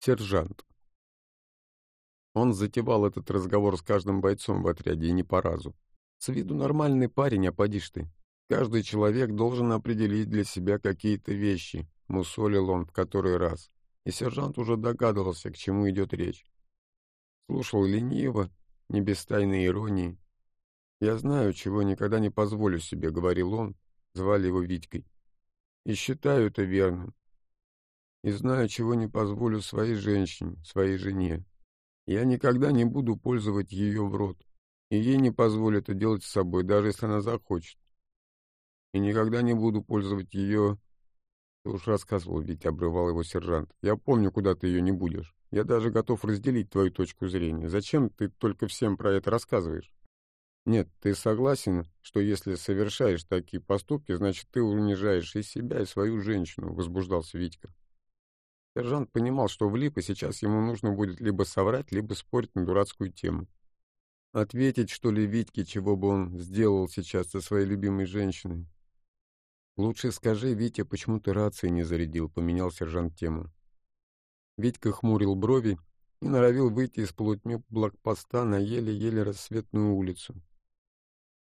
Сержант. Он затевал этот разговор с каждым бойцом в отряде и не по разу. С виду нормальный парень, а поди ты. Каждый человек должен определить для себя какие-то вещи, мусолил он в который раз. И сержант уже догадывался, к чему идет речь. Слушал лениво, не без тайной иронии. «Я знаю, чего никогда не позволю себе», — говорил он, звали его Витькой. «И считаю это верным. И знаю, чего не позволю своей женщине, своей жене. Я никогда не буду пользовать ее в рот, и ей не позволю это делать с собой, даже если она захочет. И никогда не буду пользовать ее... Ты уж рассказывал, ведь обрывал его сержант. Я помню, куда ты ее не будешь. Я даже готов разделить твою точку зрения. Зачем ты только всем про это рассказываешь? Нет, ты согласен, что если совершаешь такие поступки, значит, ты унижаешь и себя, и свою женщину, возбуждался Витька. Сержант понимал, что влип, и сейчас ему нужно будет либо соврать, либо спорить на дурацкую тему. Ответить, что ли, Витьке, чего бы он сделал сейчас со своей любимой женщиной. «Лучше скажи, Витя, почему ты рации не зарядил?» — поменял сержант тему. Витька хмурил брови и норовил выйти из полутьмы блокпоста на еле-еле рассветную улицу.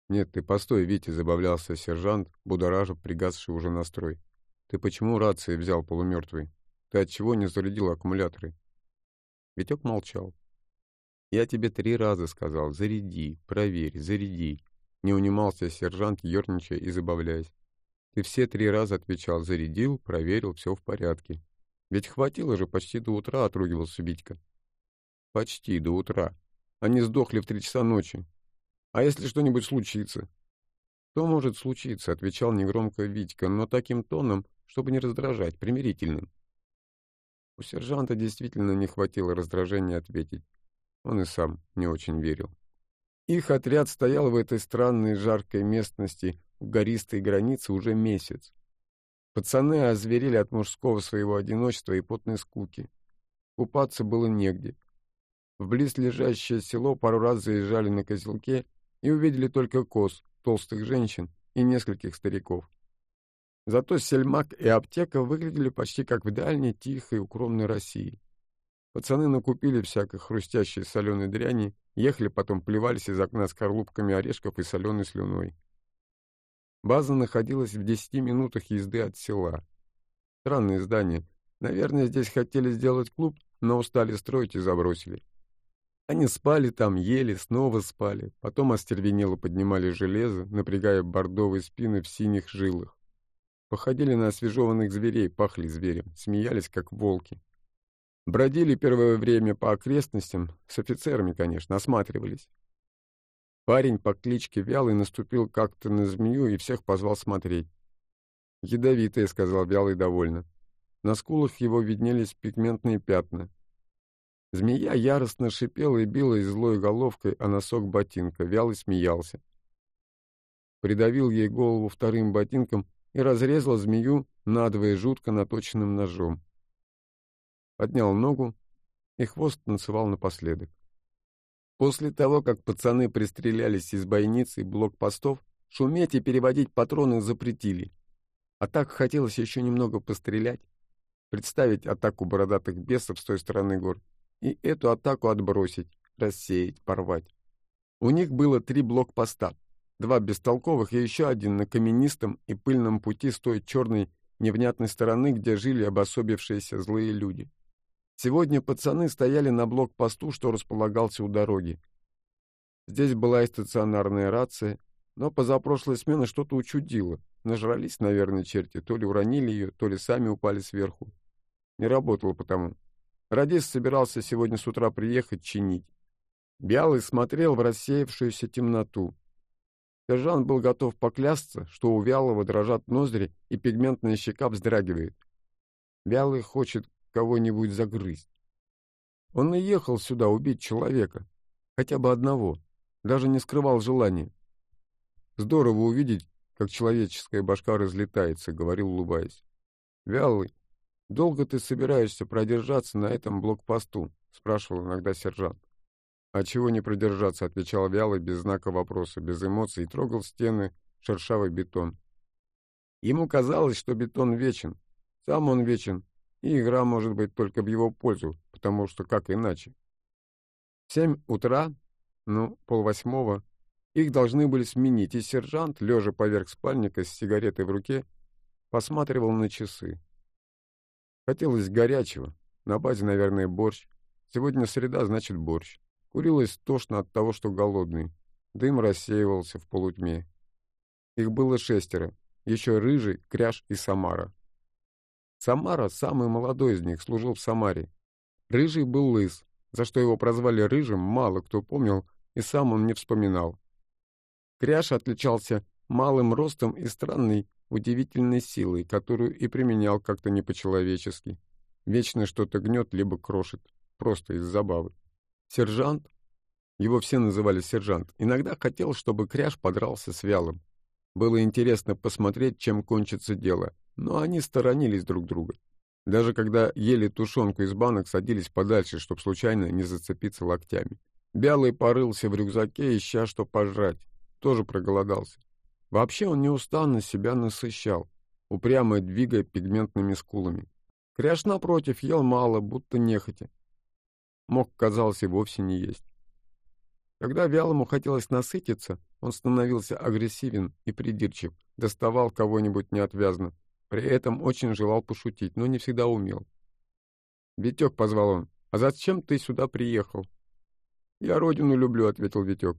«Нет, ты постой, Витя», — забавлялся сержант, будоража пригасший уже настрой. «Ты почему рации взял полумертвый? Ты отчего не зарядил аккумуляторы?» Витек молчал. «Я тебе три раза сказал, заряди, проверь, заряди». Не унимался сержант, ерничая и забавляясь. «Ты все три раза отвечал, зарядил, проверил, все в порядке. Ведь хватило же, почти до утра отругивался Витька». «Почти до утра. Они сдохли в три часа ночи. А если что-нибудь случится?» «Что может случиться?» — отвечал негромко Витька, но таким тоном, чтобы не раздражать, примирительным. У сержанта действительно не хватило раздражения ответить. Он и сам не очень верил. Их отряд стоял в этой странной жаркой местности у гористой границы уже месяц. Пацаны озверели от мужского своего одиночества и потной скуки. Купаться было негде. В близлежащее село пару раз заезжали на козелке и увидели только коз, толстых женщин и нескольких стариков. Зато сельмак и аптека выглядели почти как в дальней, тихой, укромной России. Пацаны накупили всякой хрустящей соленой дряни, ехали потом плевались из окна скорлупками орешков и соленой слюной. База находилась в десяти минутах езды от села. Странное здание. Наверное, здесь хотели сделать клуб, но устали строить и забросили. Они спали там, ели, снова спали, потом остервенело поднимали железо, напрягая бордовые спины в синих жилах. Походили на освежеванных зверей, пахли зверем, смеялись, как волки. Бродили первое время по окрестностям, с офицерами, конечно, осматривались. Парень по кличке Вялый наступил как-то на змею и всех позвал смотреть. «Ядовитая», — сказал Вялый довольно. На скулах его виднелись пигментные пятна. Змея яростно шипела и била злой головкой о носок ботинка. Вялый смеялся. Придавил ей голову вторым ботинком и разрезал змею надвое жутко наточенным ножом. Поднял ногу, и хвост танцевал напоследок. После того, как пацаны пристрелялись из бойницы и блокпостов, шуметь и переводить патроны запретили. А так хотелось еще немного пострелять, представить атаку бородатых бесов с той стороны гор и эту атаку отбросить, рассеять, порвать. У них было три блокпоста, Два бестолковых и еще один на каменистом и пыльном пути с той черной невнятной стороны, где жили обособившиеся злые люди. Сегодня пацаны стояли на блокпосту, что располагался у дороги. Здесь была и стационарная рация, но позапрошлой смены что-то учудило. Нажрались, наверное, черти, то ли уронили ее, то ли сами упали сверху. Не работало потому. Радист собирался сегодня с утра приехать чинить. Бялый смотрел в рассеявшуюся темноту. Сержант был готов поклясться, что у Вялого дрожат ноздри и пигментная щека вздрагивает. Вялый хочет кого-нибудь загрызть. Он и ехал сюда убить человека, хотя бы одного, даже не скрывал желания. Здорово увидеть, как человеческая башка разлетается, говорил, улыбаясь. Вялый, долго ты собираешься продержаться на этом блокпосту? спрашивал иногда сержант. «А чего не продержаться?» — отвечал вяло, без знака вопроса, без эмоций, и трогал стены шершавый бетон. Ему казалось, что бетон вечен. Сам он вечен, и игра может быть только в его пользу, потому что как иначе? В семь утра, ну, полвосьмого, их должны были сменить, и сержант, лежа поверх спальника с сигаретой в руке, посматривал на часы. Хотелось горячего, на базе, наверное, борщ. Сегодня среда, значит, борщ. Курилось тошно от того, что голодный. Дым рассеивался в полутьме. Их было шестеро, еще Рыжий, Кряж и Самара. Самара, самый молодой из них, служил в Самаре. Рыжий был лыс, за что его прозвали Рыжим, мало кто помнил, и сам он не вспоминал. Кряж отличался малым ростом и странной, удивительной силой, которую и применял как-то не по-человечески. Вечно что-то гнет либо крошит, просто из забавы. Сержант, его все называли сержант, иногда хотел, чтобы Кряж подрался с Вялым. Было интересно посмотреть, чем кончится дело, но они сторонились друг друга. Даже когда ели тушенку из банок, садились подальше, чтобы случайно не зацепиться локтями. Бялый порылся в рюкзаке, ища что пожрать. Тоже проголодался. Вообще он неустанно себя насыщал, упрямо двигая пигментными скулами. Кряж, напротив, ел мало, будто нехотя. Мог, казалось, и вовсе не есть. Когда Вялому хотелось насытиться, он становился агрессивен и придирчив, доставал кого-нибудь неотвязно. При этом очень желал пошутить, но не всегда умел. «Витек», — позвал он, — «а зачем ты сюда приехал?» «Я родину люблю», — ответил Витек.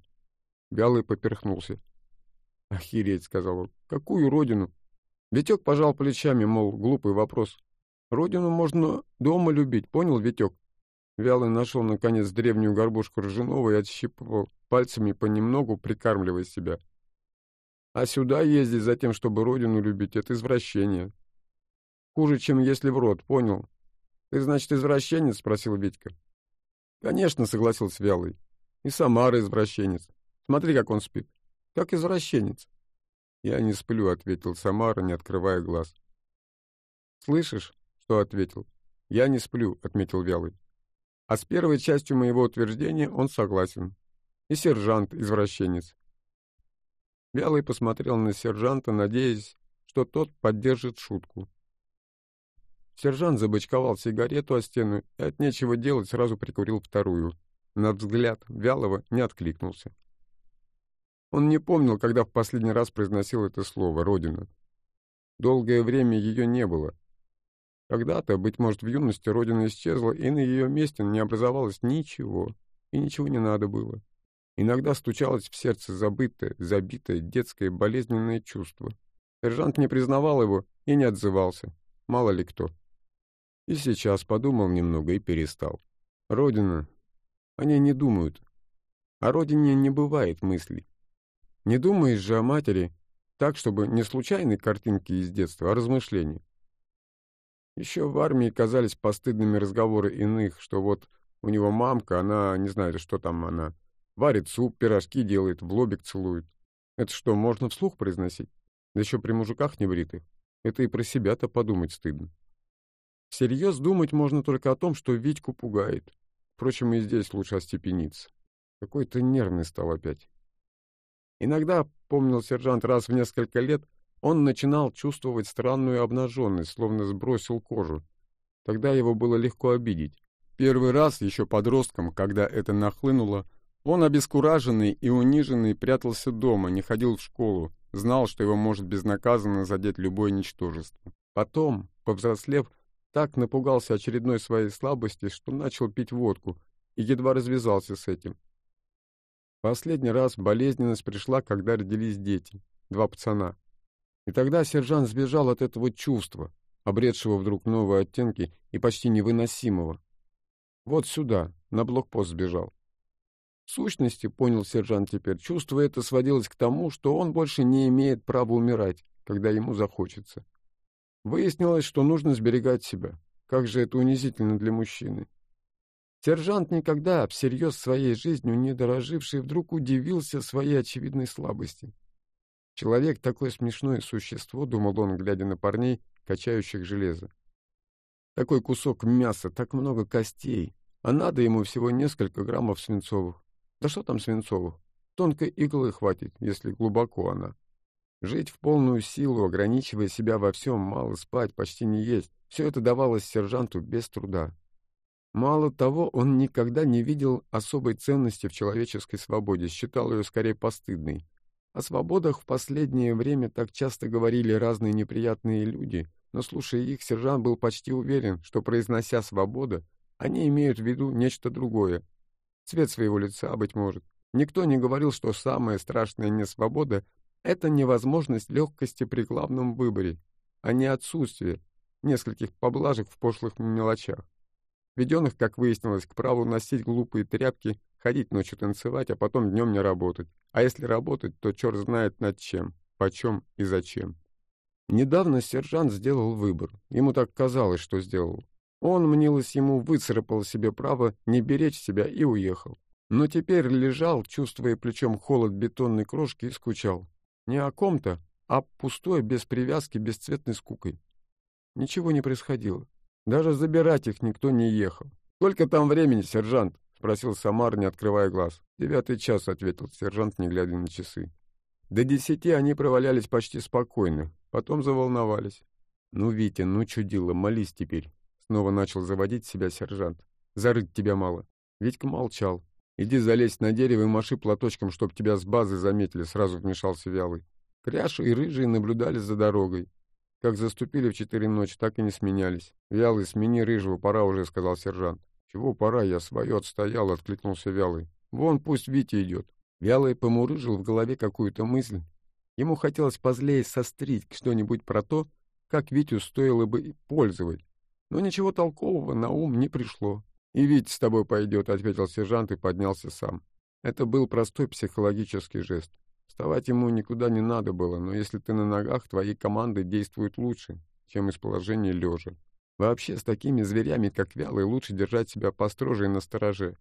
Вялый поперхнулся. «Охереть», — сказал он. «Какую родину?» Витек пожал плечами, мол, глупый вопрос. «Родину можно дома любить, понял, Витек?» Вялый нашел, наконец, древнюю горбушку ржаного и отщипывал пальцами понемногу, прикармливая себя. А сюда ездить за тем, чтобы родину любить, — это извращение. Хуже, чем если в рот, понял? Ты, значит, извращенец? — спросил Витька. Конечно, — согласился Вялый. И Самара извращенец. Смотри, как он спит. Как извращенец. Я не сплю, — ответил Самара, не открывая глаз. Слышишь, что ответил? Я не сплю, — отметил Вялый. А с первой частью моего утверждения он согласен. И сержант извращенец. Вялый посмотрел на сержанта, надеясь, что тот поддержит шутку. Сержант забычковал сигарету о стену и от нечего делать сразу прикурил вторую. На взгляд Вялого не откликнулся. Он не помнил, когда в последний раз произносил это слово «родина». Долгое время ее не было, когда-то, быть может, в юности Родина исчезла, и на ее месте не образовалось ничего, и ничего не надо было. Иногда стучалось в сердце забытое, забитое, детское, болезненное чувство. Сержант не признавал его и не отзывался. Мало ли кто. И сейчас подумал немного и перестал. Родина. Они не думают. О родине не бывает мыслей. Не думаешь же о матери так, чтобы не случайные картинки из детства, а размышления. Еще в армии казались постыдными разговоры иных, что вот у него мамка, она, не знаю, что там она, варит суп, пирожки делает, в лобик целует. Это что, можно вслух произносить? Да еще при мужиках небритых. Это и про себя-то подумать стыдно. Всерьез думать можно только о том, что Витьку пугает. Впрочем, и здесь лучше остепениться. Какой-то нервный стал опять. Иногда, помнил сержант, раз в несколько лет он начинал чувствовать странную обнаженность, словно сбросил кожу. Тогда его было легко обидеть. Первый раз, еще подростком, когда это нахлынуло, он, обескураженный и униженный, прятался дома, не ходил в школу, знал, что его может безнаказанно задеть любое ничтожество. Потом, повзрослев, так напугался очередной своей слабости, что начал пить водку и едва развязался с этим. Последний раз болезненность пришла, когда родились дети, два пацана. И тогда сержант сбежал от этого чувства, обретшего вдруг новые оттенки и почти невыносимого. Вот сюда, на блокпост сбежал. В сущности, понял сержант теперь, чувство это сводилось к тому, что он больше не имеет права умирать, когда ему захочется. Выяснилось, что нужно сберегать себя. Как же это унизительно для мужчины. Сержант, никогда всерьез своей жизнью не дороживший, вдруг удивился своей очевидной слабости. Человек — такое смешное существо, — думал он, глядя на парней, качающих железо. Такой кусок мяса, так много костей, а надо ему всего несколько граммов свинцовых. Да что там свинцовых? Тонкой иглы хватит, если глубоко она. Жить в полную силу, ограничивая себя во всем, мало спать, почти не есть, Все это давалось сержанту без труда. Мало того, он никогда не видел особой ценности в человеческой свободе, считал ее скорее постыдной. О свободах в последнее время так часто говорили разные неприятные люди, но, слушая их, сержант был почти уверен, что, произнося «свобода», они имеют в виду нечто другое. Цвет своего лица, быть может. Никто не говорил, что самая страшная несвобода — это невозможность легкости при главном выборе, а не отсутствие нескольких поблажек в пошлых мелочах введенных, как выяснилось, к праву носить глупые тряпки, ходить ночью танцевать, а потом днем не работать. А если работать, то черт знает над чем, почем и зачем. Недавно сержант сделал выбор. Ему так казалось, что сделал. Он, мнилось ему, выцарапал себе право не беречь себя и уехал. Но теперь лежал, чувствуя плечом холод бетонной крошки, и скучал. Не о ком-то, а пустой, без привязки, бесцветной скукой. Ничего не происходило. Даже забирать их никто не ехал. «Сколько там времени, сержант?» — спросил Самар, не открывая глаз. «Девятый час», — ответил сержант, не глядя на часы. До десяти они провалялись почти спокойно, потом заволновались. «Ну, Витя, ну чудило, молись теперь», — снова начал заводить себя сержант. «Зарыть тебя мало». Витька молчал. «Иди залезь на дерево и маши платочком, чтоб тебя с базы заметили», — сразу вмешался Вялый. Кряша и Рыжий наблюдали за дорогой. Как заступили в четыре ночи, так и не сменялись. «Вялый, смени рыжего, пора уже», — сказал сержант. «Чего пора? Я свое отстоял», — откликнулся Вялый. «Вон пусть Витя идет». Вялый помурыжил в голове какую-то мысль. Ему хотелось позлее сострить что-нибудь про то, как Витю стоило бы пользовать. Но ничего толкового на ум не пришло. «И Витя с тобой пойдет», — ответил сержант и поднялся сам. Это был простой психологический жест. Вставать ему никуда не надо было, но если ты на ногах, твои команды действуют лучше, чем из положения лежа. Вообще, с такими зверями, как вялый, лучше держать себя построже и настороже.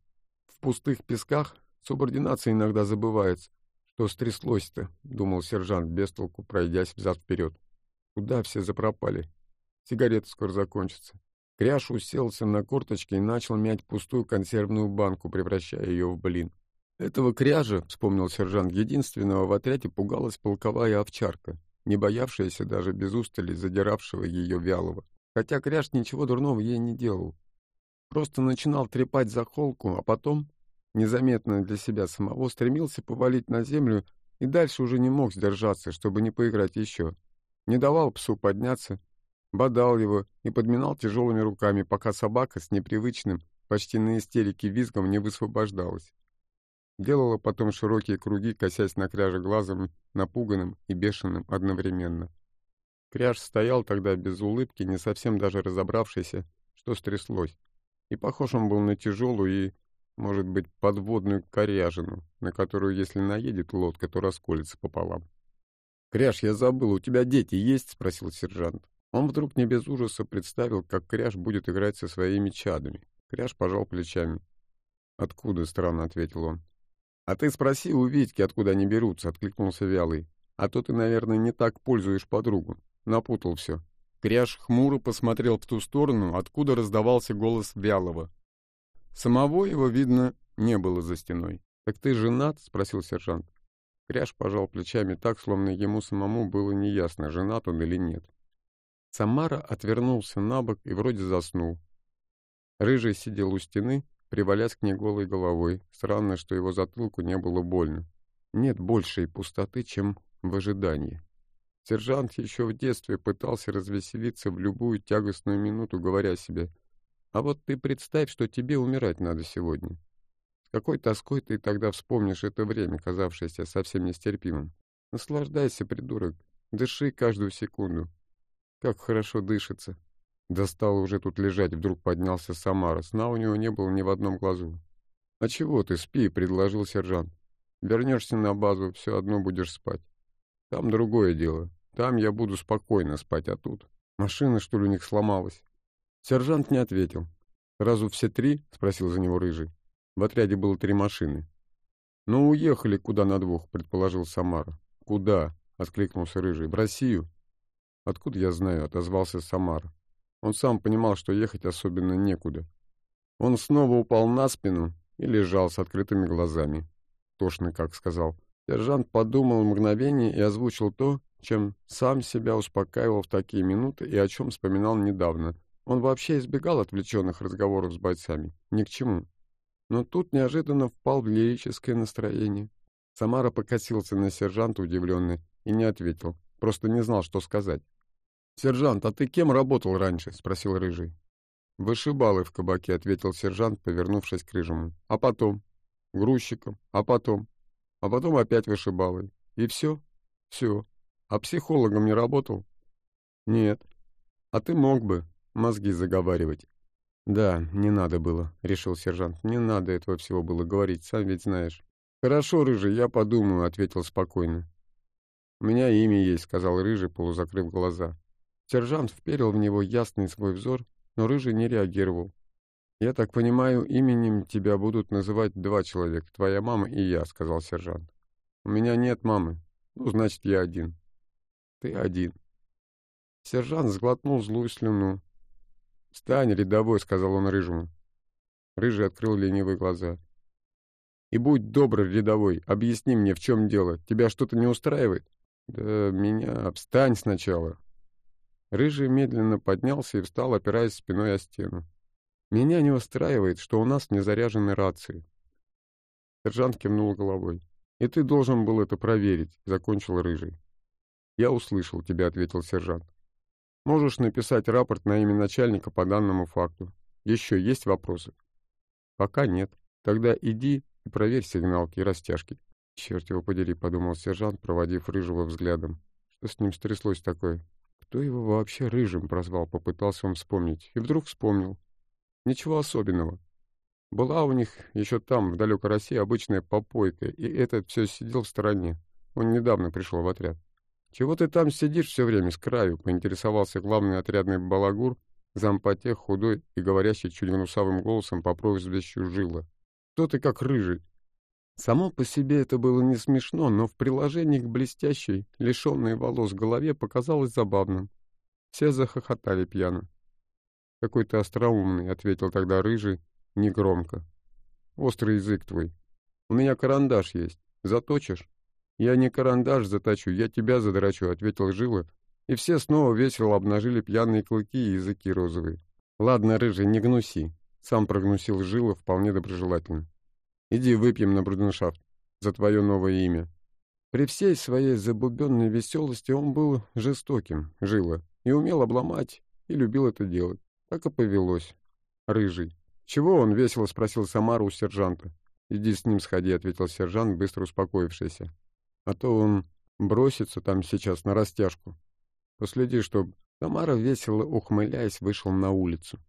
В пустых песках субординация иногда забывается. Что стряслось-то, — думал сержант, без толку пройдясь взад-вперед. Куда все запропали? Сигареты скоро закончатся. Кряш уселся на корточки и начал мять пустую консервную банку, превращая ее в блин. Этого кряжа, вспомнил сержант, единственного в отряде пугалась полковая овчарка, не боявшаяся даже без устали задиравшего ее вялого. Хотя кряж ничего дурного ей не делал. Просто начинал трепать за холку, а потом, незаметно для себя самого, стремился повалить на землю и дальше уже не мог сдержаться, чтобы не поиграть еще. Не давал псу подняться, бодал его и подминал тяжелыми руками, пока собака с непривычным, почти на истерике визгом не высвобождалась. Делала потом широкие круги, косясь на кряже глазом, напуганным и бешеным одновременно. Кряж стоял тогда без улыбки, не совсем даже разобравшийся, что стряслось. И похож он был на тяжелую и, может быть, подводную коряжину, на которую, если наедет лодка, то расколется пополам. «Кряж, я забыл, у тебя дети есть?» — спросил сержант. Он вдруг не без ужаса представил, как Кряж будет играть со своими чадами. Кряж пожал плечами. «Откуда?» — странно ответил он. «А ты спроси у Витьки, откуда они берутся», — откликнулся Вялый. «А то ты, наверное, не так пользуешь подругу. Напутал все». Кряж хмуро посмотрел в ту сторону, откуда раздавался голос Вялого. Самого его, видно, не было за стеной. «Так ты женат?» — спросил сержант. Кряж пожал плечами так, словно ему самому было неясно, женат он или нет. Самара отвернулся на бок и вроде заснул. Рыжий сидел у стены, привалясь к ней голой головой. Странно, что его затылку не было больно. Нет большей пустоты, чем в ожидании. Сержант еще в детстве пытался развеселиться в любую тягостную минуту, говоря себе, «А вот ты представь, что тебе умирать надо сегодня». С какой тоской ты тогда вспомнишь это время, казавшееся совсем нестерпимым. Наслаждайся, придурок, дыши каждую секунду. Как хорошо дышится. Достал уже тут лежать, вдруг поднялся Самара. Сна у него не было ни в одном глазу. «А чего ты, спи», — предложил сержант. «Вернешься на базу, все одно будешь спать. Там другое дело. Там я буду спокойно спать, а тут...» Машина, что ли, у них сломалась? Сержант не ответил. «Сразу все три?» — спросил за него Рыжий. В отряде было три машины. «Ну, уехали куда на двух», — предположил Самара. «Куда?» — откликнулся Рыжий. «В Россию». «Откуда я знаю?» — отозвался Самара. Он сам понимал, что ехать особенно некуда. Он снова упал на спину и лежал с открытыми глазами. Тошно, как сказал. Сержант подумал мгновение и озвучил то, чем сам себя успокаивал в такие минуты и о чем вспоминал недавно. Он вообще избегал отвлеченных разговоров с бойцами. Ни к чему. Но тут неожиданно впал в лирическое настроение. Самара покосился на сержанта удивленный и не ответил. Просто не знал, что сказать. «Сержант, а ты кем работал раньше?» — спросил Рыжий. «Вышибалы в кабаке», — ответил сержант, повернувшись к Рыжему. «А потом?» «Грузчиком. А потом?» «А потом опять вышибалой. И все?» «Все. А психологом не работал?» «Нет. А ты мог бы мозги заговаривать». «Да, не надо было», — решил сержант. «Не надо этого всего было говорить, сам ведь знаешь». «Хорошо, Рыжий, я подумаю», — ответил спокойно. «У меня имя есть», — сказал Рыжий, полузакрыв глаза. Сержант вперил в него ясный свой взор, но Рыжий не реагировал. «Я так понимаю, именем тебя будут называть два человека, твоя мама и я», — сказал сержант. «У меня нет мамы. Ну, значит, я один». «Ты один». Сержант сглотнул злую слюну. «Встань, рядовой», — сказал он Рыжему. Рыжий открыл ленивые глаза. «И будь добр, рядовой, объясни мне, в чем дело. Тебя что-то не устраивает?» «Да меня... Встань сначала!» Рыжий медленно поднялся и встал, опираясь спиной о стену. «Меня не устраивает, что у нас не заряжены рации». Сержант кивнул головой. «И ты должен был это проверить», — закончил Рыжий. «Я услышал тебя», — ответил сержант. «Можешь написать рапорт на имя начальника по данному факту. Еще есть вопросы?» «Пока нет. Тогда иди и проверь сигналки и растяжки». «Черт его подери», — подумал сержант, проводив Рыжего взглядом. «Что с ним стряслось такое?» «Кто его вообще Рыжим прозвал?» — попытался он вспомнить. И вдруг вспомнил. «Ничего особенного. Была у них еще там, в далекой России, обычная попойка, и этот все сидел в стороне. Он недавно пришел в отряд. «Чего ты там сидишь все время с краю?» — поинтересовался главный отрядный балагур, зампотех, худой и говорящий чуть гнусавым голосом по прозвищу Жила. «Кто ты как рыжий?» Само по себе это было не смешно, но в приложении к блестящей, лишенной волос голове показалось забавным. Все захохотали пьяно. «Какой-то остроумный», — ответил тогда Рыжий, негромко. «Острый язык твой. У меня карандаш есть. Заточишь?» «Я не карандаш заточу, я тебя задрачу», — ответил Жила, и все снова весело обнажили пьяные клыки и языки розовые. «Ладно, Рыжий, не гнуси», — сам прогнусил Жила вполне доброжелательно. Иди выпьем на бруденшафт за твое новое имя». При всей своей забубенной веселости он был жестоким, жило, и умел обломать, и любил это делать. Так и повелось. Рыжий. «Чего он?» — весело спросил Самара у сержанта. «Иди с ним сходи», — ответил сержант, быстро успокоившийся. «А то он бросится там сейчас на растяжку. Последи, чтоб...» Самара, весело ухмыляясь, вышел на улицу.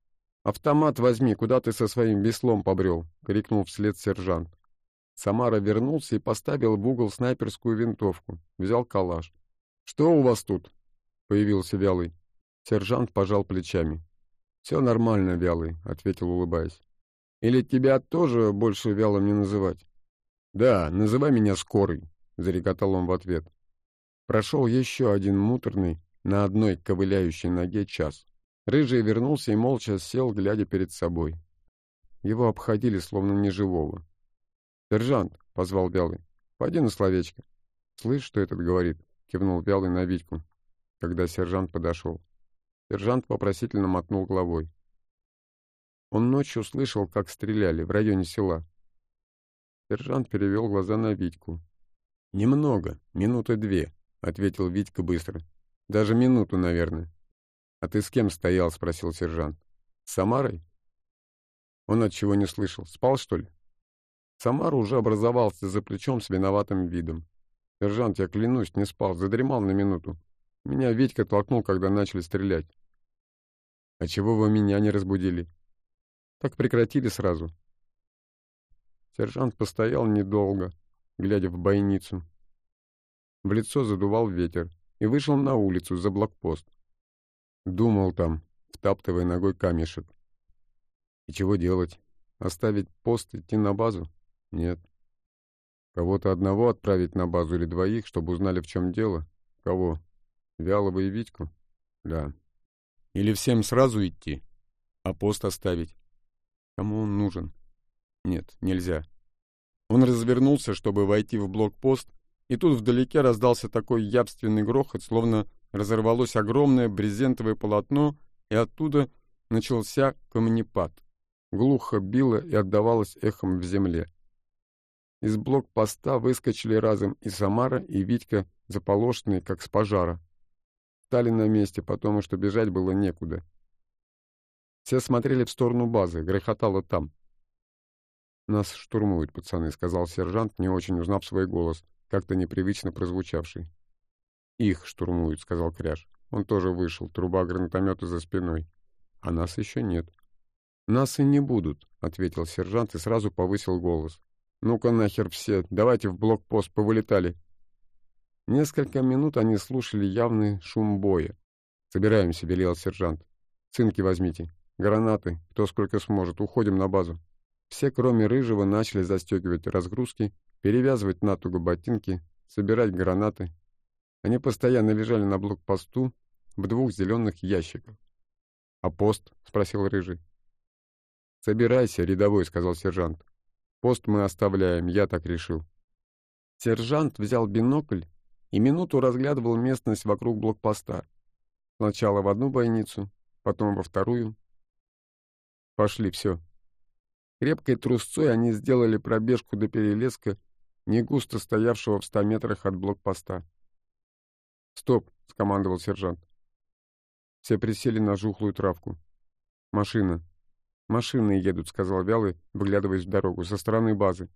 «Автомат возьми, куда ты со своим веслом побрел?» — крикнул вслед сержант. Самара вернулся и поставил в угол снайперскую винтовку. Взял калаш. «Что у вас тут?» — появился Вялый. Сержант пожал плечами. «Все нормально, Вялый», — ответил, улыбаясь. «Или тебя тоже больше Вялым не называть?» «Да, называй меня Скорый», — зарекотал он в ответ. Прошел еще один муторный на одной ковыляющей ноге час. Рыжий вернулся и молча сел, глядя перед собой. Его обходили, словно неживого. «Сержант!» — позвал Вялый. «Пойди на словечко». «Слышь, что этот говорит?» — кивнул Вялый на Витьку, когда сержант подошел. Сержант вопросительно мотнул головой. Он ночью слышал, как стреляли в районе села. Сержант перевел глаза на Витьку. «Немного, минуты две», — ответил Витька быстро. «Даже минуту, наверное». «А ты с кем стоял?» — спросил сержант. «С Самарой?» Он от чего не слышал. Спал, что ли? Самара уже образовался за плечом с виноватым видом. «Сержант, я клянусь, не спал, задремал на минуту. Меня Витька толкнул, когда начали стрелять». «А чего вы меня не разбудили?» «Так прекратили сразу». Сержант постоял недолго, глядя в бойницу. В лицо задувал ветер и вышел на улицу за блокпост. Думал там, втаптывая ногой камешек. И чего делать? Оставить пост, идти на базу? Нет. Кого-то одного отправить на базу или двоих, чтобы узнали, в чем дело? Кого? Вялого и Витьку? Да. Или всем сразу идти, а пост оставить? Кому он нужен? Нет, нельзя. Он развернулся, чтобы войти в блокпост, И тут вдалеке раздался такой явственный грохот, словно разорвалось огромное брезентовое полотно, и оттуда начался камнепад. Глухо било и отдавалось эхом в земле. Из блокпоста выскочили разом и Самара, и Витька, заполошенные, как с пожара. Стали на месте, потому что бежать было некуда. Все смотрели в сторону базы, грохотало там. «Нас штурмуют, пацаны», — сказал сержант, не очень узнав свой голос, как-то непривычно прозвучавший. «Их штурмуют», — сказал Кряж. Он тоже вышел, труба гранатомета за спиной. «А нас еще нет». «Нас и не будут», — ответил сержант и сразу повысил голос. «Ну-ка нахер все, давайте в блокпост, повылетали». Несколько минут они слушали явный шум боя. «Собираемся», — велел сержант. «Цинки возьмите. Гранаты. Кто сколько сможет. Уходим на базу». Все, кроме Рыжего, начали застегивать разгрузки, перевязывать натуго ботинки, собирать гранаты. Они постоянно лежали на блокпосту в двух зеленых ящиках. «А пост?» — спросил Рыжий. «Собирайся, рядовой», — сказал сержант. «Пост мы оставляем, я так решил». Сержант взял бинокль и минуту разглядывал местность вокруг блокпоста. Сначала в одну бойницу, потом во вторую. «Пошли, все», Крепкой трусцой они сделали пробежку до перелеска, не густо стоявшего в ста метрах от блокпоста. «Стоп!» — скомандовал сержант. Все присели на жухлую травку. «Машина!» «Машины едут», — сказал Вялый, выглядываясь в дорогу, со стороны базы.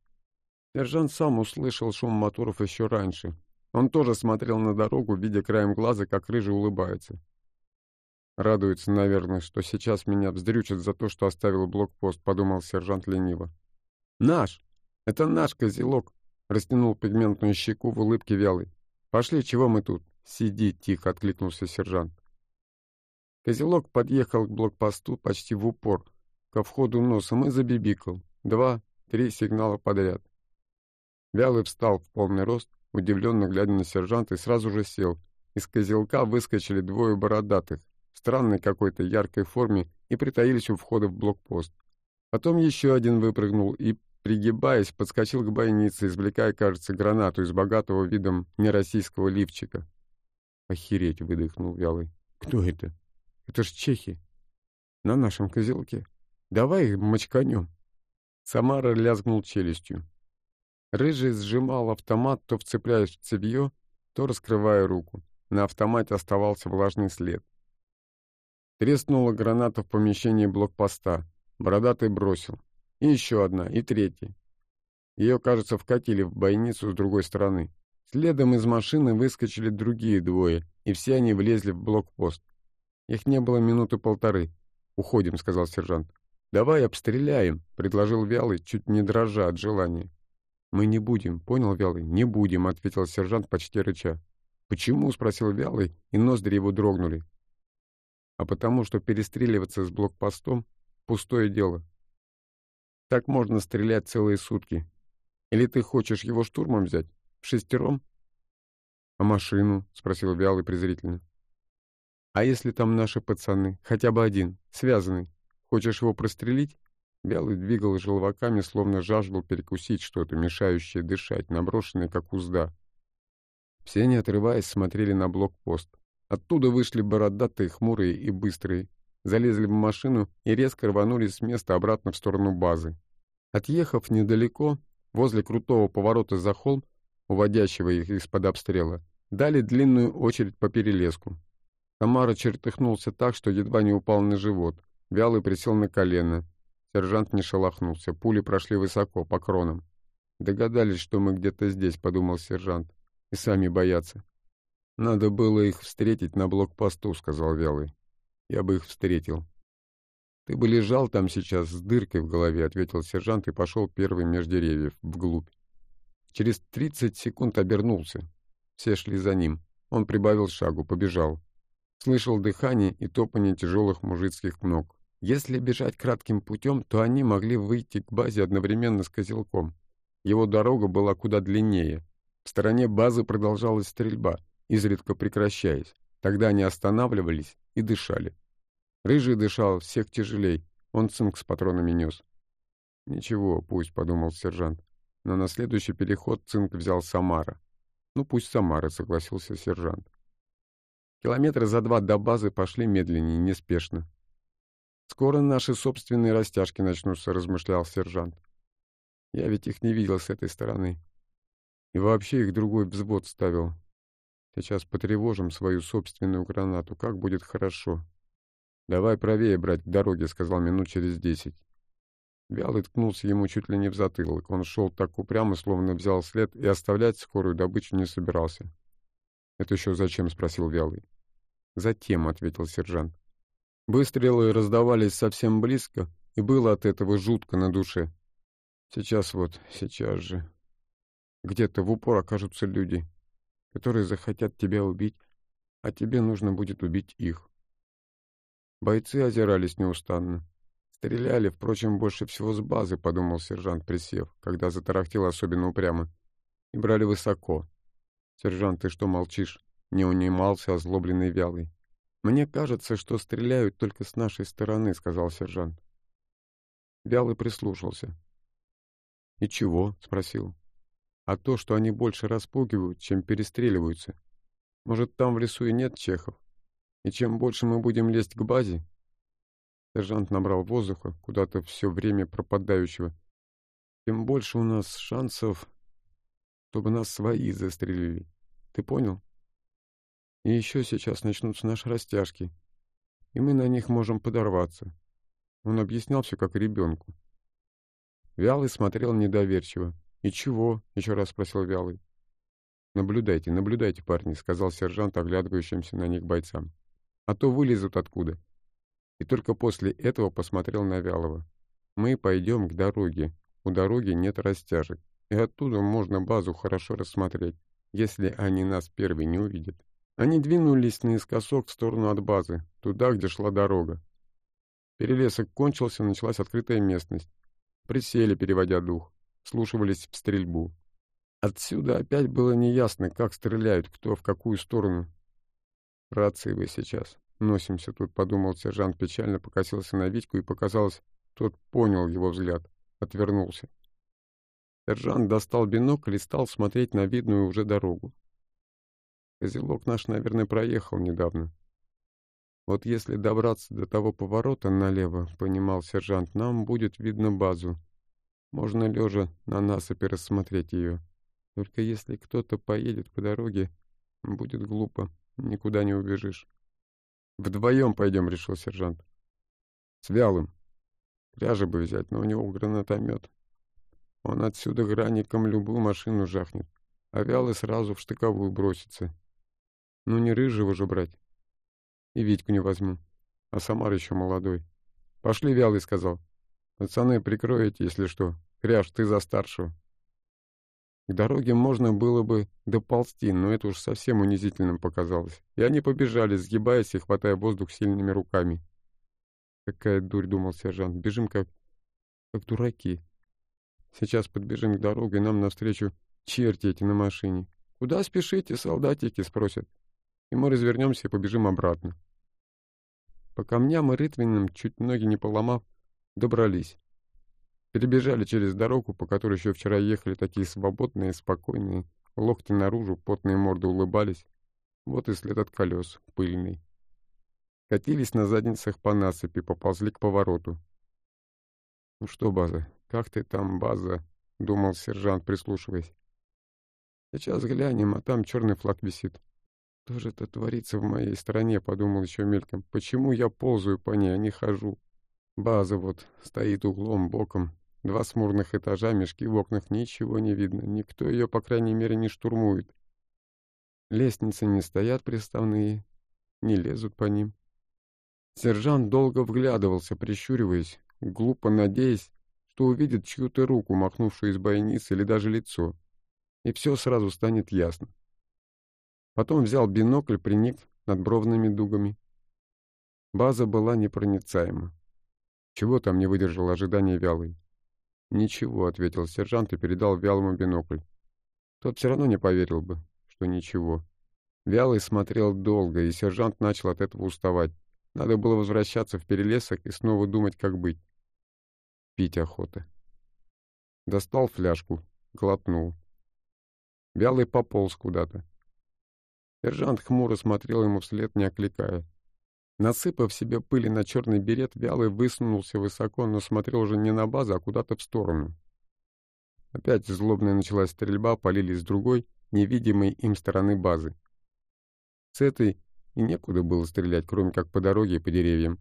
Сержант сам услышал шум моторов еще раньше. Он тоже смотрел на дорогу, видя краем глаза, как рыжий улыбается. Радуется, наверное, что сейчас меня вздрючат за то, что оставил блокпост, подумал сержант лениво. Наш! Это наш козелок! Растянул пигментную щеку в улыбке вялый. Пошли, чего мы тут? Сиди, тихо откликнулся сержант. Козелок подъехал к блокпосту почти в упор, ко входу носом и забибикал. Два, три сигнала подряд. Вялый встал в полный рост, удивленно глядя на сержанта, и сразу же сел. Из козелка выскочили двое бородатых, странной какой-то яркой форме и притаились у входа в блокпост. Потом еще один выпрыгнул и, пригибаясь, подскочил к бойнице, извлекая, кажется, гранату из богатого видом нероссийского лифчика. «Охереть!» — выдохнул Вялый. «Кто это? Это ж чехи. На нашем козелке. Давай их мочканем». Самара лязгнул челюстью. Рыжий сжимал автомат, то вцепляясь в цевье, то раскрывая руку. На автомате оставался влажный след. Треснула граната в помещении блокпоста. Бородатый бросил. И еще одна, и третья. Ее, кажется, вкатили в бойницу с другой стороны. Следом из машины выскочили другие двое, и все они влезли в блокпост. Их не было минуты полторы. «Уходим», — сказал сержант. «Давай обстреляем», — предложил Вялый, чуть не дрожа от желания. «Мы не будем», — понял Вялый. «Не будем», — ответил сержант почти рыча. «Почему?» — спросил Вялый, и ноздри его дрогнули а потому что перестреливаться с блокпостом — пустое дело. Так можно стрелять целые сутки. Или ты хочешь его штурмом взять? Шестером? — А машину? — спросил Вялый презрительно. — А если там наши пацаны? Хотя бы один, связанный. Хочешь его прострелить? Вялый двигал желваками, словно жаждал перекусить что-то, мешающее дышать, наброшенное, как узда. Все, не отрываясь, смотрели на блокпост. Оттуда вышли бородатые, хмурые и быстрые, залезли в машину и резко рванулись с места обратно в сторону базы. Отъехав недалеко, возле крутого поворота за холм, уводящего их из-под обстрела, дали длинную очередь по перелеску. Тамара чертыхнулся так, что едва не упал на живот. Вялый присел на колено. Сержант не шелохнулся. Пули прошли высоко, по кронам. «Догадались, что мы где-то здесь», — подумал сержант. «И сами боятся». «Надо было их встретить на блокпосту», — сказал Вялый. «Я бы их встретил». «Ты бы лежал там сейчас с дыркой в голове», — ответил сержант и пошел первый меж деревьев, вглубь. Через тридцать секунд обернулся. Все шли за ним. Он прибавил шагу, побежал. Слышал дыхание и топание тяжелых мужицких ног. Если бежать кратким путем, то они могли выйти к базе одновременно с козелком. Его дорога была куда длиннее. В стороне базы продолжалась стрельба — изредка прекращаясь. Тогда они останавливались и дышали. Рыжий дышал всех тяжелей, он цинк с патронами нес. «Ничего, пусть», — подумал сержант. Но на следующий переход цинк взял Самара. «Ну, пусть Самара», — согласился сержант. Километры за два до базы пошли медленнее, неспешно. «Скоро наши собственные растяжки начнутся», — размышлял сержант. «Я ведь их не видел с этой стороны. И вообще их другой взвод ставил. Сейчас потревожим свою собственную гранату, как будет хорошо». «Давай правее брать к дороге», — сказал минут через десять. Вялый ткнулся ему чуть ли не в затылок. Он шел так упрямо, словно взял след, и оставлять скорую добычу не собирался. «Это еще зачем?» — спросил Вялый. «Затем», — ответил сержант. Выстрелы раздавались совсем близко, и было от этого жутко на душе. Сейчас вот, сейчас же. Где-то в упор окажутся люди, которые захотят тебя убить, а тебе нужно будет убить их. Бойцы озирались неустанно. Стреляли, впрочем, больше всего с базы, подумал сержант, присев, когда затарахтел особенно упрямо. И брали высоко. Сержант, ты что молчишь? Не унимался озлобленный вялый. «Мне кажется, что стреляют только с нашей стороны», — сказал сержант. Вялый прислушался. «И чего?» — спросил. «А то, что они больше распугивают, чем перестреливаются. Может, там в лесу и нет чехов? И чем больше мы будем лезть к базе, Сержант набрал воздуха, куда-то все время пропадающего. Тем больше у нас шансов, чтобы нас свои застрелили. Ты понял? И еще сейчас начнутся наши растяжки, и мы на них можем подорваться. Он объяснял все как ребенку. Вялый смотрел недоверчиво. «И чего?» — еще раз спросил Вялый. «Наблюдайте, наблюдайте, парни», — сказал сержант, оглядывающимся на них бойцам. «А то вылезут откуда и только после этого посмотрел на Вялова. «Мы пойдем к дороге. У дороги нет растяжек, и оттуда можно базу хорошо рассмотреть, если они нас первые не увидят». Они двинулись наискосок в сторону от базы, туда, где шла дорога. Перелесок кончился, началась открытая местность. Присели, переводя дух, слушивались в стрельбу. Отсюда опять было неясно, как стреляют, кто в какую сторону. Рации вы сейчас. Носимся тут, подумал сержант, печально покосился на Витьку и показалось, тот понял его взгляд, отвернулся. Сержант достал бинокль и стал смотреть на видную уже дорогу. Козелок наш, наверное, проехал недавно. Вот если добраться до того поворота налево, понимал сержант, нам будет видно базу. Можно лежа на насыпи рассмотреть ее. Только если кто-то поедет по дороге, будет глупо, никуда не убежишь. «Вдвоем пойдем», — решил сержант. «С вялым. Кряжа бы взять, но у него гранатомет. Он отсюда граником любую машину жахнет, а вялый сразу в штыковую бросится. Ну не рыжего же брать. И Витьку не возьму, а Самар еще молодой. Пошли, вялый, — сказал. Пацаны, прикроете, если что. Кряж, ты за старшего. К дороге можно было бы доползти, но это уж совсем унизительным показалось. И они побежали, сгибаясь и хватая воздух сильными руками. «Какая дурь», — думал сержант, — «бежим как... как дураки. Сейчас подбежим к дороге, нам навстречу черти эти на машине. Куда спешите, солдатики?» — спросят. И мы развернемся и побежим обратно. По камням и рытвинам, чуть ноги не поломав, добрались. Перебежали через дорогу, по которой еще вчера ехали такие свободные, спокойные, локти наружу, потные морды улыбались. Вот и след от колес, пыльный. Катились на задницах по насыпи, поползли к повороту. «Ну что, база, как ты там, база?» — думал сержант, прислушиваясь. «Сейчас глянем, а там черный флаг висит». «Что же это творится в моей стране?» — подумал еще мельком. «Почему я ползаю по ней, а не хожу?» База вот стоит углом, боком, Два смурных этажа, мешки в окнах, ничего не видно. Никто ее, по крайней мере, не штурмует. Лестницы не стоят приставные, не лезут по ним. Сержант долго вглядывался, прищуриваясь, глупо надеясь, что увидит чью-то руку, махнувшую из бойницы, или даже лицо. И все сразу станет ясно. Потом взял бинокль, приник над бровными дугами. База была непроницаема. Чего там не выдержал ожидания вялый? «Ничего», — ответил сержант и передал Вялому бинокль. Тот все равно не поверил бы, что ничего. Вялый смотрел долго, и сержант начал от этого уставать. Надо было возвращаться в перелесок и снова думать, как быть. Пить охота. Достал фляжку, глотнул. Вялый пополз куда-то. Сержант хмуро смотрел ему вслед, не окликая. Насыпав себе пыли на черный берет, Вялый высунулся высоко, но смотрел уже не на базу, а куда-то в сторону. Опять злобная началась стрельба, полили с другой, невидимой им стороны базы. С этой и некуда было стрелять, кроме как по дороге и по деревьям.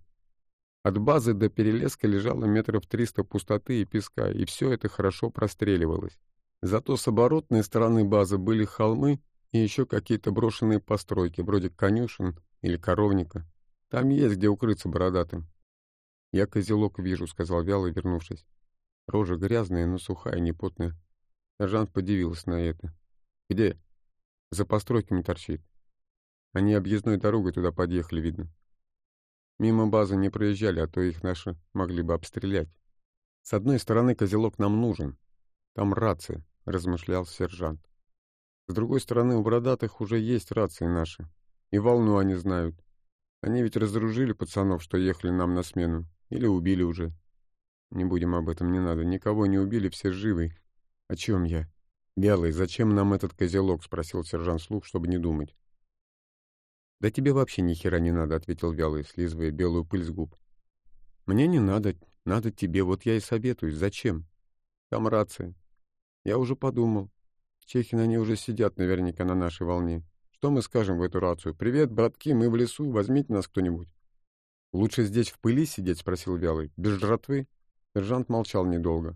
От базы до перелеска лежало метров триста пустоты и песка, и все это хорошо простреливалось. Зато с оборотной стороны базы были холмы и еще какие-то брошенные постройки, вроде конюшен или коровника. Там есть где укрыться бородатым. «Я козелок вижу», — сказал вяло, вернувшись. Рожа грязная, но сухая, непотная. Сержант подивился на это. «Где?» «За постройками торчит. Они объездной дорогой туда подъехали, видно. Мимо базы не проезжали, а то их наши могли бы обстрелять. С одной стороны, козелок нам нужен. Там рация, — размышлял сержант. С другой стороны, у бородатых уже есть рации наши. И волну они знают. Они ведь разоружили пацанов, что ехали нам на смену. Или убили уже. Не будем об этом, не надо. Никого не убили, все живы. О чем я? Белый, зачем нам этот козелок? — спросил сержант слух, чтобы не думать. «Да тебе вообще ни хера не надо», — ответил Вялый, слизывая белую пыль с губ. «Мне не надо, надо тебе, вот я и советую. Зачем?» «Там рация». «Я уже подумал. Чехи на ней уже сидят наверняка на нашей волне. Что мы скажем в эту рацию? «Привет, братки, мы в лесу, возьмите нас кто-нибудь». «Лучше здесь в пыли сидеть?» — спросил Вялый. «Без жратвы?» Сержант молчал недолго.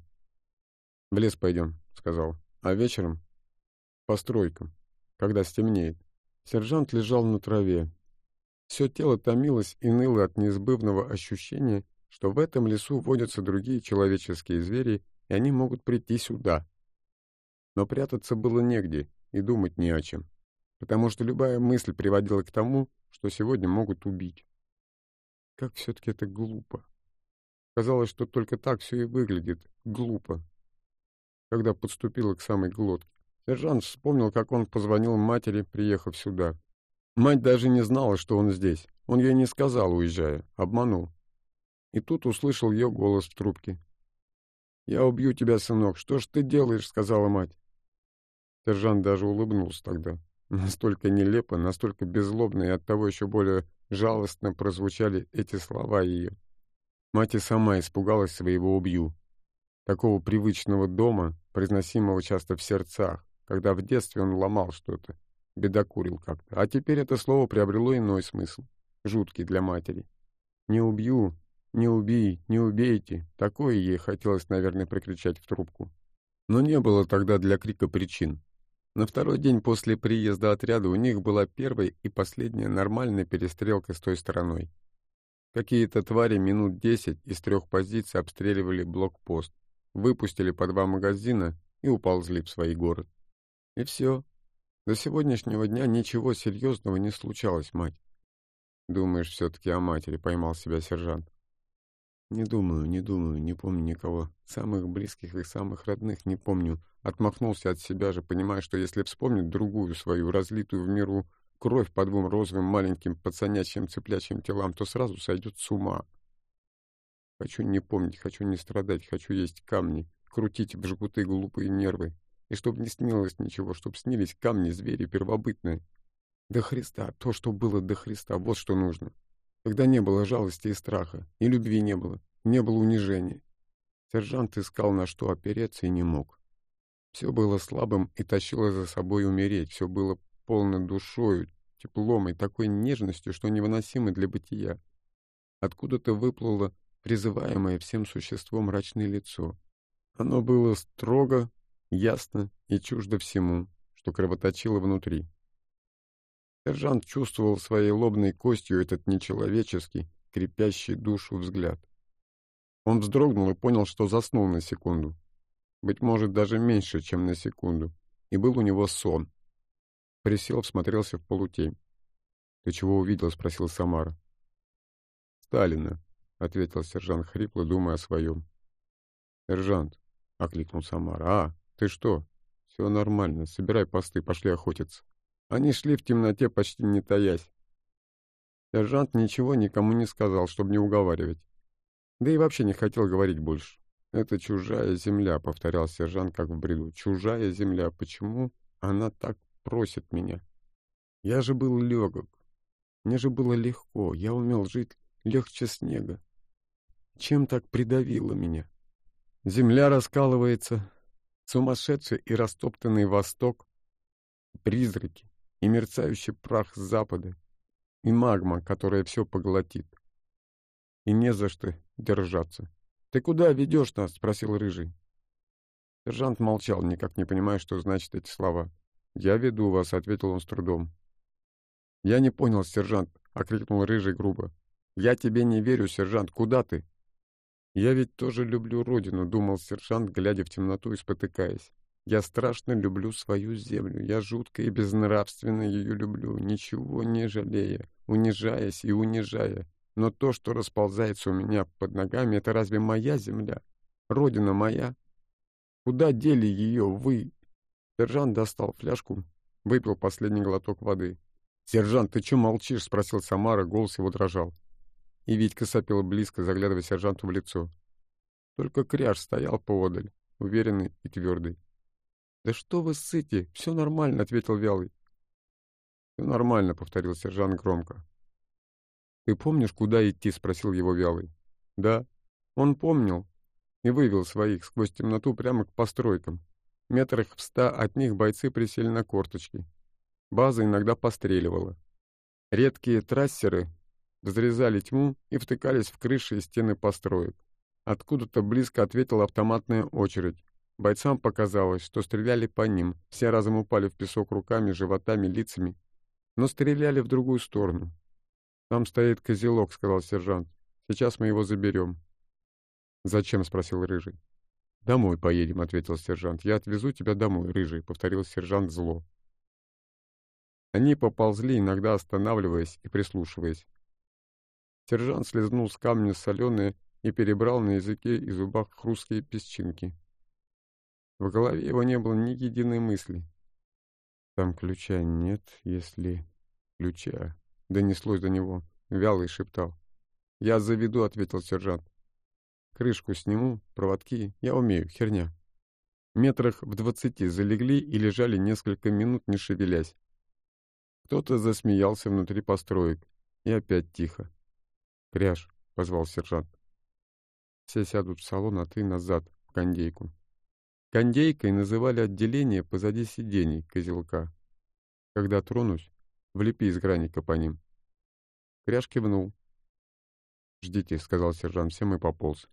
«В лес пойдем», — сказал. «А вечером?» «По стройкам, когда стемнеет». Сержант лежал на траве. Все тело томилось и ныло от неизбывного ощущения, что в этом лесу водятся другие человеческие звери, и они могут прийти сюда. Но прятаться было негде и думать не о чем, потому что любая мысль приводила к тому, что сегодня могут убить. Как все-таки это глупо. Казалось, что только так все и выглядит, глупо, когда подступила к самой глотке. Сержант вспомнил, как он позвонил матери, приехав сюда. Мать даже не знала, что он здесь. Он ей не сказал, уезжая, обманул. И тут услышал ее голос в трубке. «Я убью тебя, сынок. Что ж ты делаешь?» — сказала мать. Сержант даже улыбнулся тогда. Настолько нелепо, настолько беззлобно и оттого еще более жалостно прозвучали эти слова ее. Мать и сама испугалась своего «убью». Такого привычного дома, произносимого часто в сердцах, когда в детстве он ломал что-то, бедокурил как-то. А теперь это слово приобрело иной смысл, жуткий для матери. «Не убью, не убей, не убейте!» Такое ей хотелось, наверное, прикричать в трубку. Но не было тогда для крика причин. На второй день после приезда отряда у них была первая и последняя нормальная перестрелка с той стороной. Какие-то твари минут десять из трех позиций обстреливали блокпост, выпустили по два магазина и уползли в свой город. И все. До сегодняшнего дня ничего серьезного не случалось, мать. Думаешь все-таки о матери, поймал себя сержант. Не думаю, не думаю, не помню никого. Самых близких и самых родных не помню. Отмахнулся от себя же, понимая, что если вспомнить другую свою, разлитую в миру кровь по двум розовым маленьким пацанячьим цыплячьим телам, то сразу сойдет с ума. Хочу не помнить, хочу не страдать, хочу есть камни, крутить в жгуты глупые нервы, и чтоб не снилось ничего, чтоб снились камни, звери, первобытные. До Христа, то, что было до Христа, вот что нужно. Когда не было жалости и страха, и любви не было, не было унижения. Сержант искал, на что опереться, и не мог. Все было слабым и тащило за собой умереть, все было полно душою, теплом и такой нежностью, что невыносимо для бытия. Откуда-то выплыло призываемое всем существом мрачное лицо. Оно было строго, ясно и чуждо всему, что кровоточило внутри. Сержант чувствовал своей лобной костью этот нечеловеческий, крепящий душу взгляд. Он вздрогнул и понял, что заснул на секунду. Быть может, даже меньше, чем на секунду. И был у него сон. Присел, всмотрелся в полутень. «Ты чего увидел?» — спросил Самара. «Сталина», — ответил сержант хрипло, думая о своем. «Сержант», — окликнул Самара. «А, «Ты что?» «Все нормально. Собирай посты, пошли охотиться». Они шли в темноте, почти не таясь. Сержант ничего никому не сказал, чтобы не уговаривать. Да и вообще не хотел говорить больше. «Это чужая земля», — повторял сержант как в бреду. «Чужая земля. Почему?» она так просит меня. Я же был легок. Мне же было легко. Я умел жить легче снега. Чем так придавило меня? Земля раскалывается. Сумасшедший и растоптанный восток. Призраки и мерцающий прах с запада. И магма, которая все поглотит. И не за что держаться. «Ты куда ведешь нас?» — спросил Рыжий. Сержант молчал, никак не понимая, что значат эти слова. «Я веду вас», — ответил он с трудом. «Я не понял, сержант», — окрикнул Рыжий грубо. «Я тебе не верю, сержант. Куда ты?» «Я ведь тоже люблю родину», — думал сержант, глядя в темноту и спотыкаясь. «Я страшно люблю свою землю. Я жутко и безнравственно ее люблю, ничего не жалея, унижаясь и унижая. Но то, что расползается у меня под ногами, это разве моя земля? Родина моя? Куда дели ее вы? Сержант достал фляжку, выпил последний глоток воды. «Сержант, ты че молчишь?» — спросил Самара, голос его дрожал. И Витька сопел близко, заглядывая сержанту в лицо. Только кряж стоял поодаль, уверенный и твердый. «Да что вы ссыте? Все нормально», — ответил Вялый. «Все нормально», — повторил сержант громко. «Ты помнишь, куда идти?» — спросил его Вялый. «Да». Он помнил и вывел своих сквозь темноту прямо к постройкам. Метрах в ста от них бойцы присели на корточки. База иногда постреливала. Редкие трассеры взрезали тьму и втыкались в крыши и стены построек. Откуда-то близко ответила автоматная очередь. Бойцам показалось, что стреляли по ним. Все разом упали в песок руками, животами, лицами. Но стреляли в другую сторону. «Там стоит козелок», — сказал сержант. «Сейчас мы его заберем». «Зачем?» — спросил Рыжий. «Домой поедем», — ответил сержант. «Я отвезу тебя домой, Рыжий», — повторил сержант зло. Они поползли, иногда останавливаясь и прислушиваясь. Сержант слезнул с камня соленые и перебрал на языке и зубах хрусткие песчинки. В голове его не было ни единой мысли. «Там ключа нет, если...» «Ключа...» — донеслось до него. Вялый шептал. «Я заведу», — ответил сержант. «Крышку сниму, проводки, я умею, херня». Метрах в двадцати залегли и лежали несколько минут, не шевелясь. Кто-то засмеялся внутри построек, и опять тихо. «Кряж», — позвал сержант. Все сядут в салон, а ты назад, в кондейку. Кондейкой называли отделение позади сидений козелка. Когда тронусь, Влепи из граника по ним. Кряж кивнул. «Ждите», — сказал сержант всем и пополз.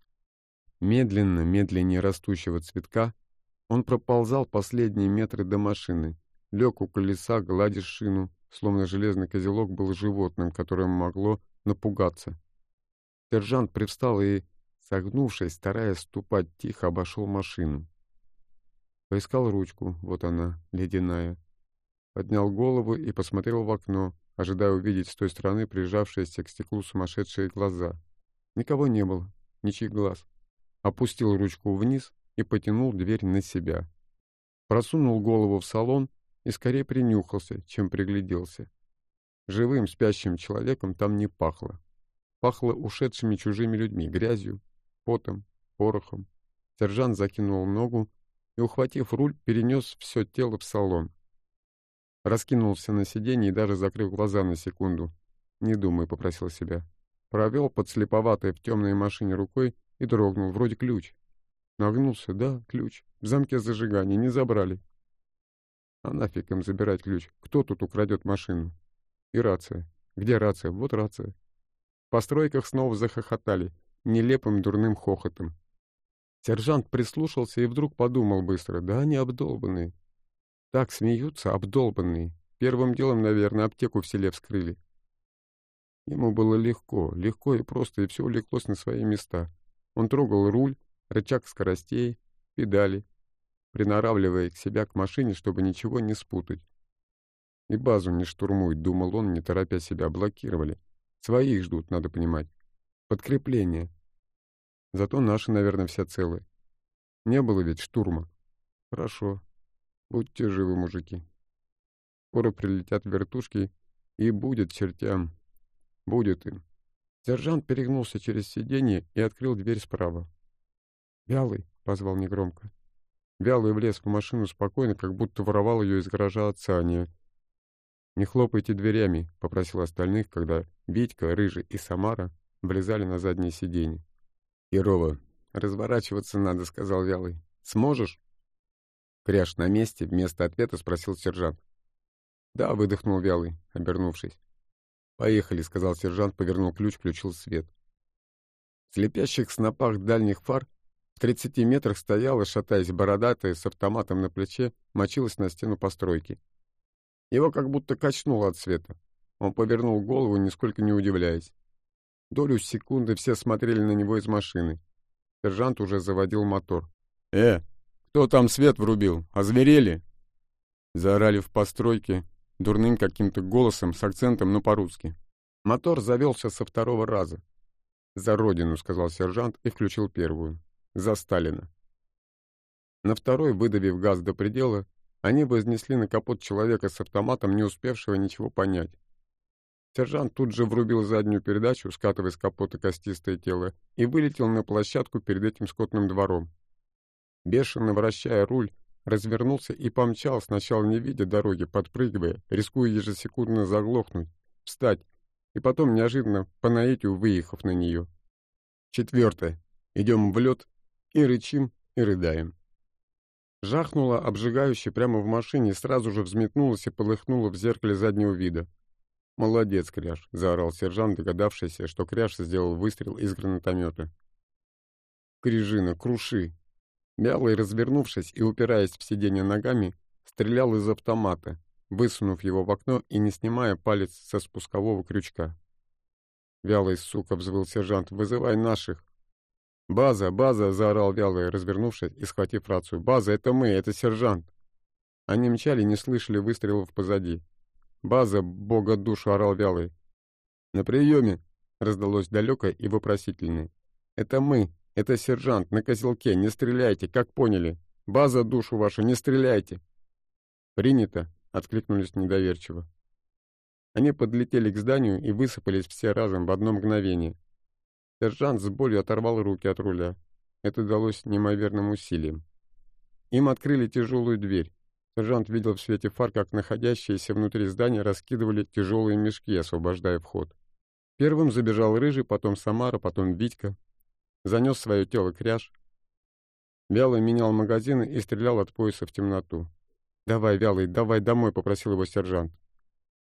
Медленно, медленнее растущего цветка, он проползал последние метры до машины, лег у колеса, гладя шину, словно железный козелок был животным, которое могло напугаться. Сержант привстал и, согнувшись, стараясь ступать тихо, обошел машину. Поискал ручку, вот она, ледяная поднял голову и посмотрел в окно, ожидая увидеть с той стороны прижавшиеся к стеклу сумасшедшие глаза. Никого не было, ничьих глаз. Опустил ручку вниз и потянул дверь на себя. Просунул голову в салон и скорее принюхался, чем пригляделся. Живым спящим человеком там не пахло. Пахло ушедшими чужими людьми, грязью, потом, порохом. Сержант закинул ногу и, ухватив руль, перенес все тело в салон. Раскинулся на сиденье и даже закрыл глаза на секунду. «Не думай», — попросил себя. Провел подслеповатой в темной машине рукой и дрогнул, вроде ключ. Нагнулся, да, ключ. В замке зажигания не забрали. А нафиг им забирать ключ? Кто тут украдет машину? И рация. Где рация? Вот рация. В постройках снова захохотали, нелепым дурным хохотом. Сержант прислушался и вдруг подумал быстро, да они обдолбанные. Так смеются, обдолбанные. Первым делом, наверное, аптеку в селе вскрыли. Ему было легко, легко и просто, и все улеклось на свои места. Он трогал руль, рычаг скоростей, педали, приноравливая к себя к машине, чтобы ничего не спутать. И базу не штурмуют, думал он, не торопя себя, блокировали. Своих ждут, надо понимать. Подкрепление. Зато наши, наверное, все целы. Не было ведь штурма. Хорошо. Будьте живы, мужики. Скоро прилетят вертушки, и будет чертям. Будет им. Сержант перегнулся через сиденье и открыл дверь справа. «Вялый!» — позвал негромко. Вялый влез в машину спокойно, как будто воровал ее из гаража отца, а не... «Не хлопайте дверями», — попросил остальных, когда Витька, Рыжий и Самара влезали на заднее сиденье. «Херово. Разворачиваться надо», — сказал Вялый. «Сможешь?» Кряж на месте, вместо ответа спросил сержант. «Да», — выдохнул Вялый, обернувшись. «Поехали», — сказал сержант, повернул ключ, включил свет. В слепящих снопах дальних фар в тридцати метрах стояла, шатаясь бородатая, с автоматом на плече, мочилась на стену постройки. Его как будто качнуло от света. Он повернул голову, нисколько не удивляясь. Долю секунды все смотрели на него из машины. Сержант уже заводил мотор. «Э, кто там свет врубил? Озверели?» Заорали в постройке дурным каким-то голосом с акцентом, но по-русски. Мотор завелся со второго раза. «За родину», — сказал сержант и включил первую. «За Сталина». На второй, выдавив газ до предела, они вознесли на капот человека с автоматом, не успевшего ничего понять. Сержант тут же врубил заднюю передачу, скатывая с капота костистое тело, и вылетел на площадку перед этим скотным двором. Бешено вращая руль, развернулся и помчал, сначала не видя дороги, подпрыгивая, рискуя ежесекундно заглохнуть, встать, и потом неожиданно по наитию выехав на нее. Четвертое. Идем в лед и рычим, и рыдаем. Жахнуло обжигающе прямо в машине сразу же взметнулось и полыхнуло в зеркале заднего вида. «Молодец, Кряж!» — заорал сержант, догадавшийся, что Кряж сделал выстрел из гранатомета. «Крижина, круши!» Бялый, развернувшись и упираясь в сиденье ногами, стрелял из автомата, высунув его в окно и не снимая палец со спускового крючка. «Вялый, сука!» — взвыл сержант. «Вызывай наших!» «База! База!» — заорал Вялый, развернувшись и схватив рацию. «База! Это мы! Это сержант!» Они мчали, не слышали выстрелов позади. «База! Бога душу!» — орал Вялый. «На приеме!» — раздалось далекое и вопросительное. «Это мы! Это сержант! На козелке! Не стреляйте! Как поняли? База душу вашу! Не стреляйте!» «Принято!» — откликнулись недоверчиво. Они подлетели к зданию и высыпались все разом в одно мгновение. Сержант с болью оторвал руки от руля. Это далось неимоверным усилием. Им открыли тяжелую дверь. Сержант видел в свете фар, как находящиеся внутри здания раскидывали тяжелые мешки, освобождая вход. Первым забежал Рыжий, потом Самара, потом Витька. Занес свое тело кряж. Вялый менял магазины и стрелял от пояса в темноту. «Давай, Вялый, давай домой», — попросил его сержант.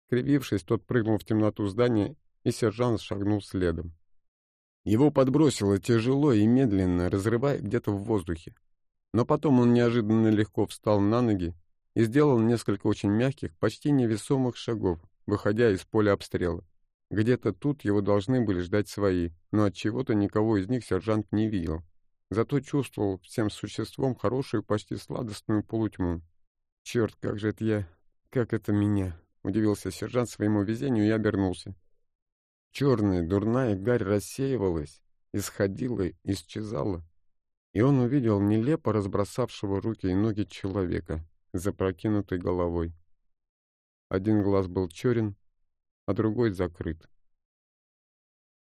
Кривившись, тот прыгнул в темноту здания, и сержант шагнул следом. Его подбросило тяжело и медленно, разрывая где-то в воздухе. Но потом он неожиданно легко встал на ноги и сделал несколько очень мягких, почти невесомых шагов, выходя из поля обстрела. Где-то тут его должны были ждать свои, но от чего-то никого из них сержант не видел. Зато чувствовал всем существом хорошую, почти сладостную полутьму. «Черт, как же это я... Как это меня?» — удивился сержант своему везению и обернулся. Черная дурная гарь рассеивалась, исходила, исчезала, и он увидел нелепо разбросавшего руки и ноги человека, запрокинутой головой. Один глаз был черен, а другой закрыт.